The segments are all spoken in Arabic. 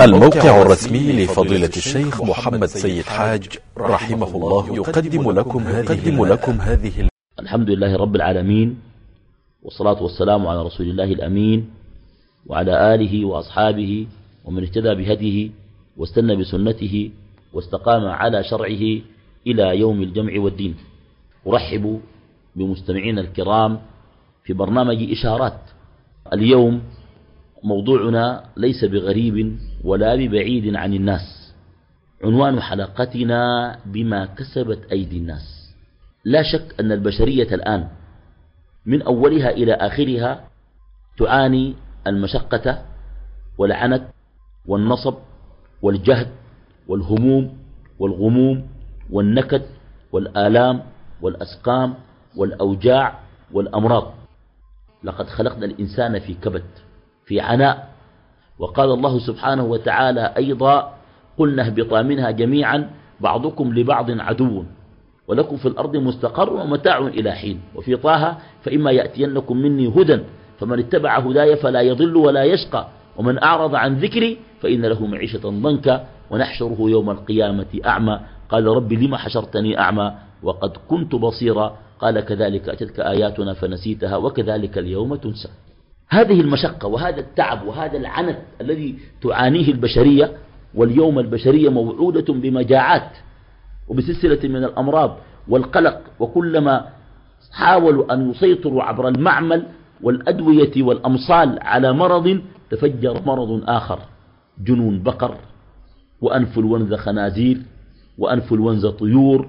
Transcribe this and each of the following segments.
الموقع الرسمي لفضيلة الشيخ محمد سيد حاج رحمه الله يقدم لكم هذه, لكم هذه الحمد لله رب العالمين والصلاة والسلام على رسول الله الأمين وعلى آله وأصحابه ومن اهتدى بهديه واستنى بسنته واستقام على شرعه إلى يوم الجمع والدين. أرحب بمستمعينا الكرام في برنامج إشارات. اليوم موضوعنا ليس بغريب ولا ببعيد عن الناس. عنوان حلقتنا بما كسبت أيدي الناس. لا شك أن البشرية الآن من أولها إلى آخرها تعاني المشقة والعنت والنصب والجهد والهموم والغموم والنكد والآلام والأسقام والأوجاع والأمراض. لقد خلقنا الإنسان في كبد. في عناء وقال الله سبحانه وتعالى أيضا قلنا اهبطا منها جميعا بعضكم لبعض عدو ولكم في الأرض مستقر ومتاع إلى حين. وفي طه فإما يأتينكم مني هدى فمن اتبع هداي فلا يضل ولا يشقى ومن أعرض عن ذكري فإن له معيشة ضنكا ونحشره يوم القيامة أعمى. قال رب لم حشرتني أعمى؟ وقد كنت بصيرا. قال كذلك أتتك آياتنا فنسيتها وكذلك اليوم تنسى. هذه المشقة وهذا التعب وهذا العنت الذي تعانيه البشرية واليوم البشرية موعودة بمجاعات وبسلسلة من الأمراض والقلق وكلما حاولوا أن يسيطروا عبر المعمل والأدوية والأمصال على مرض تفجر مرض آخر جنون بقر وأنفلونزا خنازير وأنفلونزا طيور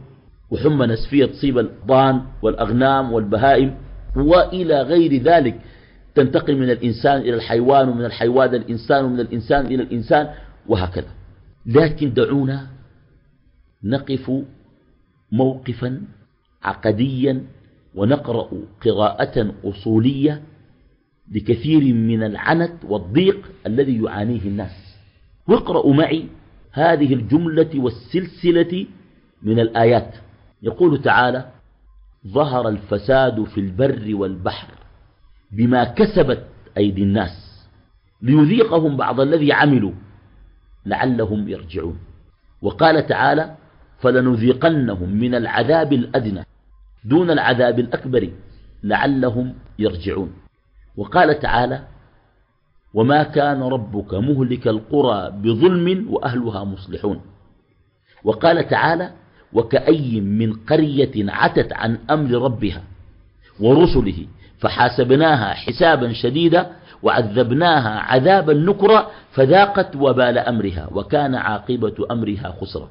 وحمى نسفية تصيب الضان والأغنام والبهائم وإلى غير ذلك. تنتقل من الإنسان إلى الحيوان ومن الحيوان إلى الإنسان ومن الإنسان إلى الإنسان وهكذا. لكن دعونا نقف موقفا عقديا ونقرأ قراءة أصولية لكثير من العنت والضيق الذي يعانيه الناس. واقرأوا معي هذه الجملة والسلسلة من الآيات. يقول تعالى ظهر الفساد في البر والبحر بما كسبت أيدي الناس ليذيقهم بعض الذي عملوا لعلهم يرجعون. وقال تعالى فلنذيقنهم من العذاب الأدنى دون العذاب الأكبر لعلهم يرجعون. وقال تعالى وما كان ربك مهلك القرى بظلم وأهلها مصلحون. وقال تعالى وكأي من قرية عتت عن أمر ربها ورسله فحاسبناها حسابا شديدا وعذبناها عذابا نكرا فذاقت وبال أمرها وكان عاقبة أمرها خسرا.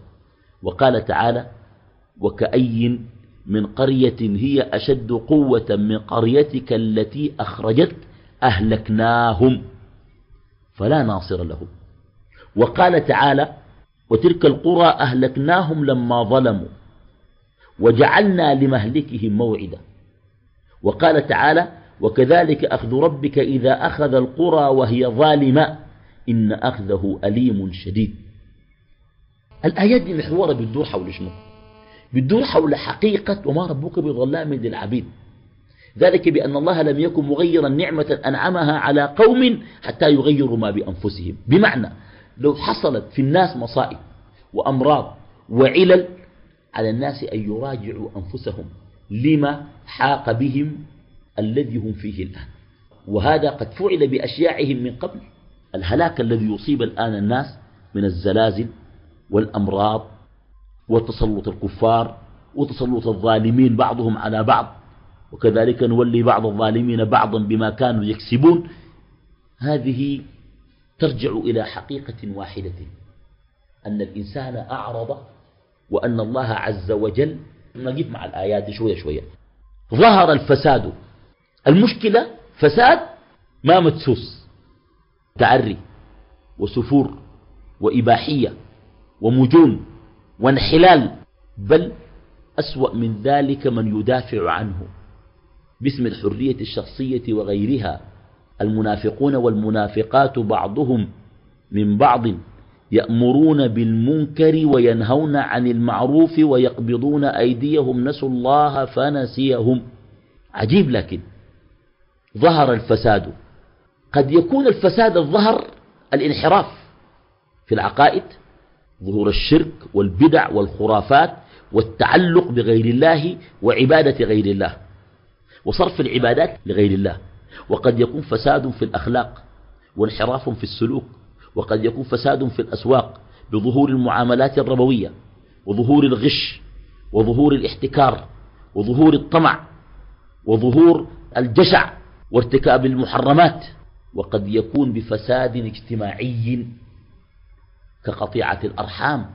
وقال تعالى وكأي من قرية هي أشد قوة من قريتك التي أخرجت أهلكناهم. فلا ناصر لهم. وقال تعالى وتلك القرى أهلكناهم لما ظلموا وجعلنا لمهلكهم موعدا. وقال تعالى وكذلك أخذ ربك إذا أخذ القرى وهي ظالمة إن أخذه أليم شديد. الآيات دي محورة بتدور حول شنو؟ بتدور حول حقيقة وما ربك بظلام للعبيد ذلك بأن الله لم يكن مغيرا نعمة أنعمها على قوم حتى يغيروا ما بأنفسهم. بمعنى لو حصلت في الناس مصائب وأمراض وعلل على الناس أن يراجعوا أنفسهم. لما حاق بهم الذي هم فيه الآن. وهذا قد فعل بأشياعهم من قبل. الهلاك الذي يصيب الآن الناس من الزلازل والأمراض وتسلط الكفار وتسلط الظالمين بعضهم على بعض. وكذلك نولي بعض الظالمين بعضا بما كانوا يكسبون. هذه ترجع إلى حقيقة واحدة. أن الإنسان أعرض وأن الله عز وجل نجيب مع الآيات شوية شوية. ظهر الفساد. المشكلة فساد ما مدسوس. تعري وسفور وإباحية ومجون وانحلال بل أسوأ من ذلك من يدافع عنه. باسم الحرية الشخصية وغيرها المنافقون والمنافقات بعضهم من بعض. يأمرون بالمنكر وينهون عن المعروف ويقبضون أيديهم نسوا الله فنسيهم. عجيب لكن ظهر الفساد. قد يكون الفساد الظهر الانحراف في العقائد ظهور الشرك والبدع والخرافات والتعلق بغير الله وعبادة غير الله وصرف العبادات لغير الله. وقد يكون فساد في الأخلاق وانحراف في السلوك وقد يكون فساد في الأسواق بظهور المعاملات الربوية وظهور الغش وظهور الاحتكار وظهور الطمع وظهور الجشع وارتكاب المحرمات وقد يكون بفساد اجتماعي كقطيعة الأرحام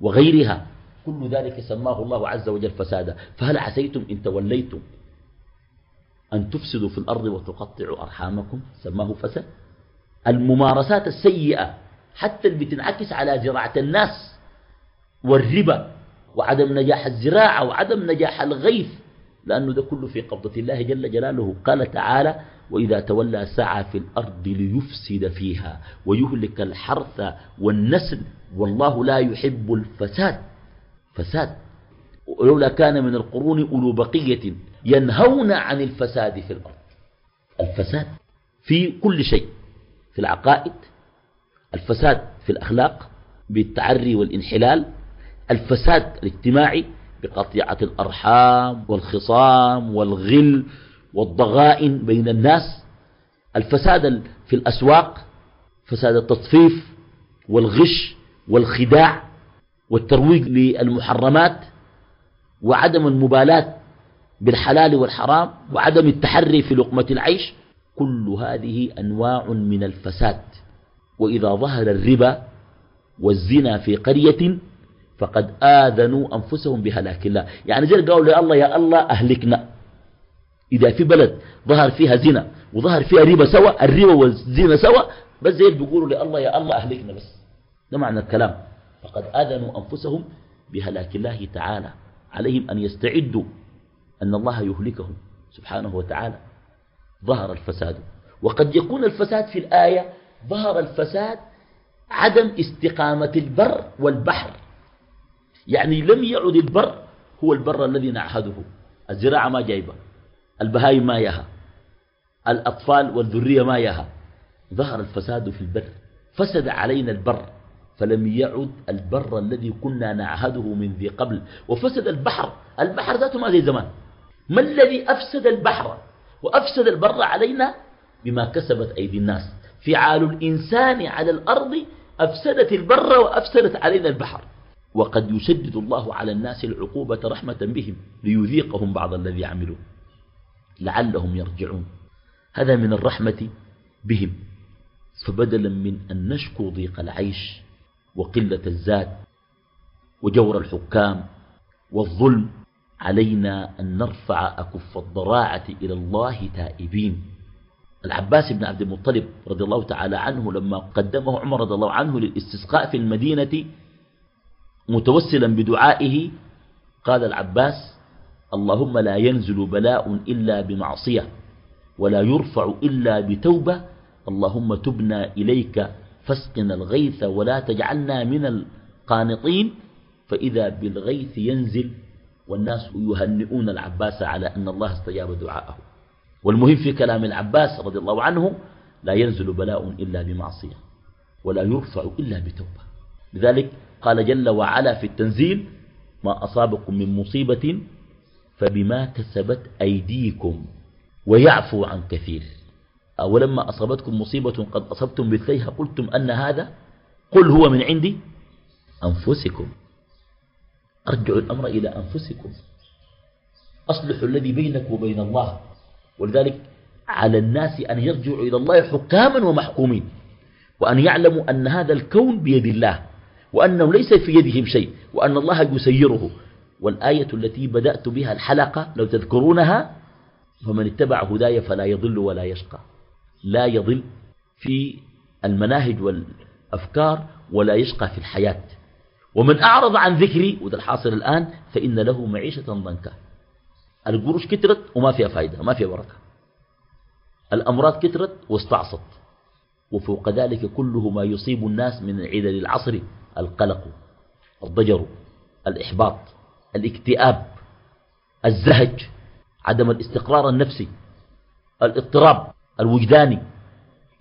وغيرها. كل ذلك سماه الله عز وجل فسادا. فهل عسيتم إن توليتم أن تفسدوا في الأرض وتقطعوا أرحامكم؟ سماه فساد. الممارسات السيئة حتى اللي بتنعكس على زراعة الناس والربا وعدم نجاح الزراعة وعدم نجاح الغيث لأنه ده كله في قبضة الله جل جلاله. قال تعالى وإذا تولى سعى في الأرض ليفسد فيها ويهلك الحرث والنسل والله لا يحب الفساد. فساد. ولولا كان من القرون أولو بقية ينهون عن الفساد في الأرض. الفساد في كل شيء. في العقائد الفساد في الأخلاق بالتعري والانحلال الفساد الاجتماعي بقطيعة الأرحام والخصام والغل والضغائن بين الناس الفساد في الأسواق فساد التطفيف والغش والخداع والترويج للمحرمات وعدم المبالاة بالحلال والحرام وعدم التحري في لقمة العيش كل هذه أنواع من الفساد. وإذا ظهر الربا والزنا في قرية فقد آذنوا أنفسهم بهلاك الله يعني زي قالوا يا الله يا الله أهلكنا. إذا في بلد ظهر فيها زنا وظهر فيها ربا سوا الربا والزنا سوا بس زي بيقولوا يا الله يا الله أهلكنا بس. ده معنى الكلام. فقد آذنوا أنفسهم بهلاك الله تعالى عليهم أن يستعدوا أن الله يهلكهم سبحانه وتعالى. ظهر الفساد. وقد يكون الفساد في الآية ظهر الفساد عدم استقامة البر والبحر. يعني لم يعد البر هو البر الذي نعهده. الزراعة ما جايبة البهايم ما يها الأطفال والذرية ما يها. ظهر الفساد في البر فسد علينا البر فلم يعد البر الذي كنا نعهده من ذي قبل. وفسد البحر البحر ذاته ما زي زمان. ما الذي أفسد البحر؟ وأفسد البر علينا بما كسبت أيدي الناس. فعال الإنسان على الأرض أفسدت البر وأفسدت علينا البحر. وقد يشدد الله على الناس العقوبة رحمة بهم ليذيقهم بعض الذي عملوا. لعلهم يرجعون. هذا من الرحمة بهم. فبدلا من أن نشكو ضيق العيش وقلة الزاد وجور الحكام والظلم علينا أن نرفع أكف الضراعة إلى الله تائبين. العباس بن عبد المطلب رضي الله تعالى عنه لما قدمه عمر رضي الله عنه للاستسقاء في المدينة متوسلا بدعائه قال العباس اللهم لا ينزل بلاء إلا بمعصية ولا يرفع إلا بتوبة اللهم تبنا إليك فاسقنا الغيث ولا تجعلنا من القانطين فإذا بالغيث ينزل والناس يهنئون العباس على أن الله استجاب دعاءه. والمهم في كلام العباس رضي الله عنه لا ينزل بلاء إلا بمعصية ولا يرفع إلا بتوبة. لذلك قال جل وعلا في التنزيل ما أصابكم من مصيبة فبما كسبت أيديكم ويعفو عن كثير. أولما أصابتكم مصيبة قد أصبتم مثليها قلتم أن هذا قل هو من عندي أنفسكم. أرجعوا الأمر إلى أنفسكم. أصلحوا الذي بينك وبين الله. ولذلك على الناس أن يرجعوا إلى الله حكاما ومحكومين. وأن يعلموا أن هذا الكون بيد الله. وأنه ليس في يدهم شيء. وأن الله يسيره. والآية التي بدأت بها الحلقة لو تذكرونها فمن اتبع هداي فلا يضل ولا يشقى. لا يضل في المناهج والأفكار ولا يشقى في الحياة. ومن أعرض عن ذكري وده الحاصل الآن فإن له معيشة ضنكا. القروش كترت وما فيها فائدة ما فيها بركة. الأمراض كترت واستعصت. وفوق ذلك كله ما يصيب الناس من علل العصر القلق الضجر الإحباط الاكتئاب الزهج عدم الاستقرار النفسي الاضطراب الوجداني.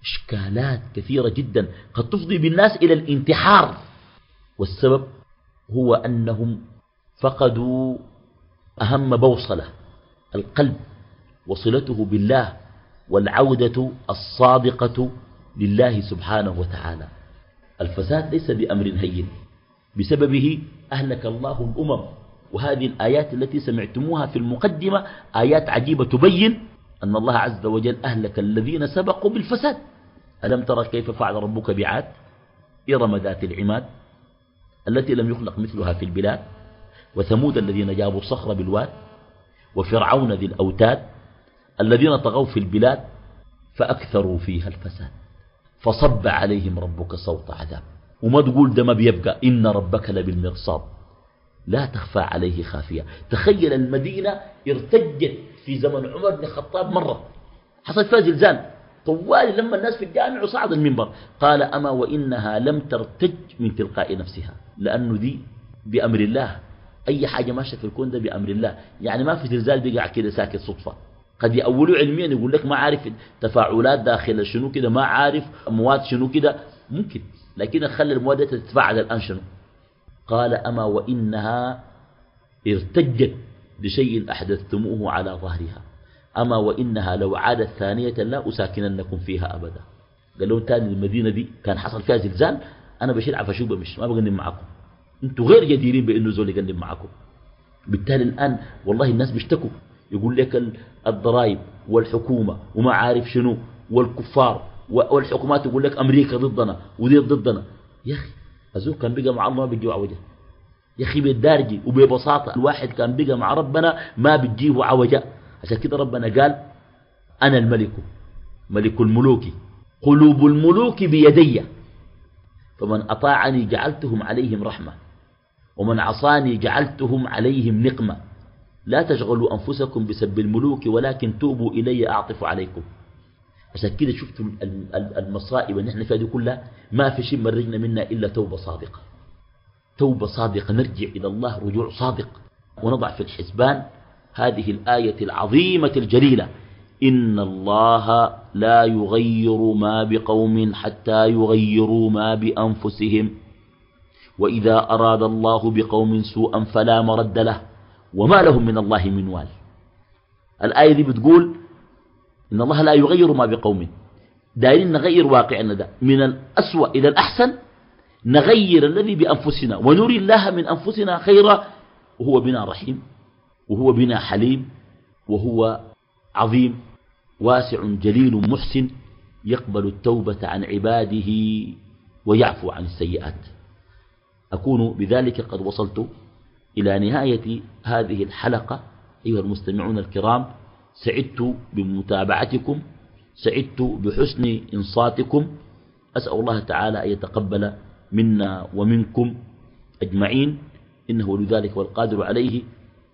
إشكالات كثيرة جدا قد تفضي بالناس إلى الانتحار. والسبب هو أنهم فقدوا أهم بوصلة القلب وصلته بالله والعودة الصادقة لله سبحانه وتعالى. الفساد ليس بأمر هين بسببه أهلك الله الأمم وهذه الآيات التي سمعتموها في المقدمة آيات عجيبة تبين أن الله عز وجل أهلك الذين سبقوا بالفساد. ألم ترى كيف فعل ربك بعاد؟ إرم ذات العماد. التي لم يخلق مثلها في البلاد وثمود الذين جابوا الصخر بالواد وفرعون ذي الأوتاد الذين طغوا في البلاد فأكثروا فيها الفساد. فصب عليهم ربك صوت عذاب. وما تقول ده ما بيبقى. إن ربك لبالمرصاد. لا تخفى عليه خافية. تخيل المدينة ارتجت في زمن عمر بن الخطاب مرة. حصل فيها زلزال. طوال لما الناس في الجامع وصعد المنبر. قال أما وإنها لم ترتج من تلقاء نفسها لأنه دي بأمر الله. أي حاجة ماشية في الكون ده بأمر الله. يعني ما في زلزال بيقع كده ساكت صدفة. قد يأولوا علميا يقول لك ما عارف تفاعلات داخل شنو كده ما عارف مواد شنو كده. ممكن. لكن خلي المواد تتفاعل الآن شنو؟ قال أما وإنها ارتجت بشيء أحدثتموه على ظهرها. أما وإنها لو عادت ثانية لا أساكننكم فيها أبدا. قال لهم تاني المدينة دي كان حصل فيها زلزال أنا بشيل عفشوبة مش ما بقنم معكم أنتوا غير جديرين بأنه زول يقنم معكم بالتالي الآن والله الناس بيشتكوا. يقول لك الضرائب والحكومة وما عارف شنو والكفار والحكومات يقول لك أمريكا ضدنا ودي ضدنا. يا أخي أزول كان بقى مع الله ما بيجيو عوجة. يا أخي بالدارجي وببساطة الواحد كان بقى مع ربنا ما بتجيه عوجة. عشان كده ربنا قال أنا الملك ملك الملوك قلوب الملوك بيدي. فمن أطاعني جعلتهم عليهم رحمة ومن عصاني جعلتهم عليهم نقمة. لا تشغلوا أنفسكم بسب الملوك ولكن توبوا إلي أعطف عليكم. عشان كده شفتوا المصائب اللي إحنا فيها دي كلها ما في شيء مرجنا منا إلا توبة صادقة. توبة صادقة نرجع إلى الله رجوع صادق. ونضع في الحسبان هذه الآية العظيمة الجليلة. إن الله لا يغير ما بقوم حتى يغيروا ما بأنفسهم. وإذا أراد الله بقوم سوءا فلا مرد له. وما لهم من الله من وال. الآية دي بتقول إن الله لا يغير ما بقوم. دايرين نغير واقعنا ده. من الأسوأ إلى الأحسن نغير الذي بأنفسنا. ونري الله من أنفسنا خيرا وهو بنا رحيم. وهو بنا حليم وهو عظيم واسع جليل محسن يقبل التوبة عن عباده ويعفو عن السيئات. أكون بذلك قد وصلت إلى نهاية هذه الحلقة. أيها المستمعون الكرام سعدت بمتابعتكم سعدت بحسن إنصاتكم. أسأل الله تعالى أن يتقبل منا ومنكم أجمعين. إنه لذلك والقادر عليه.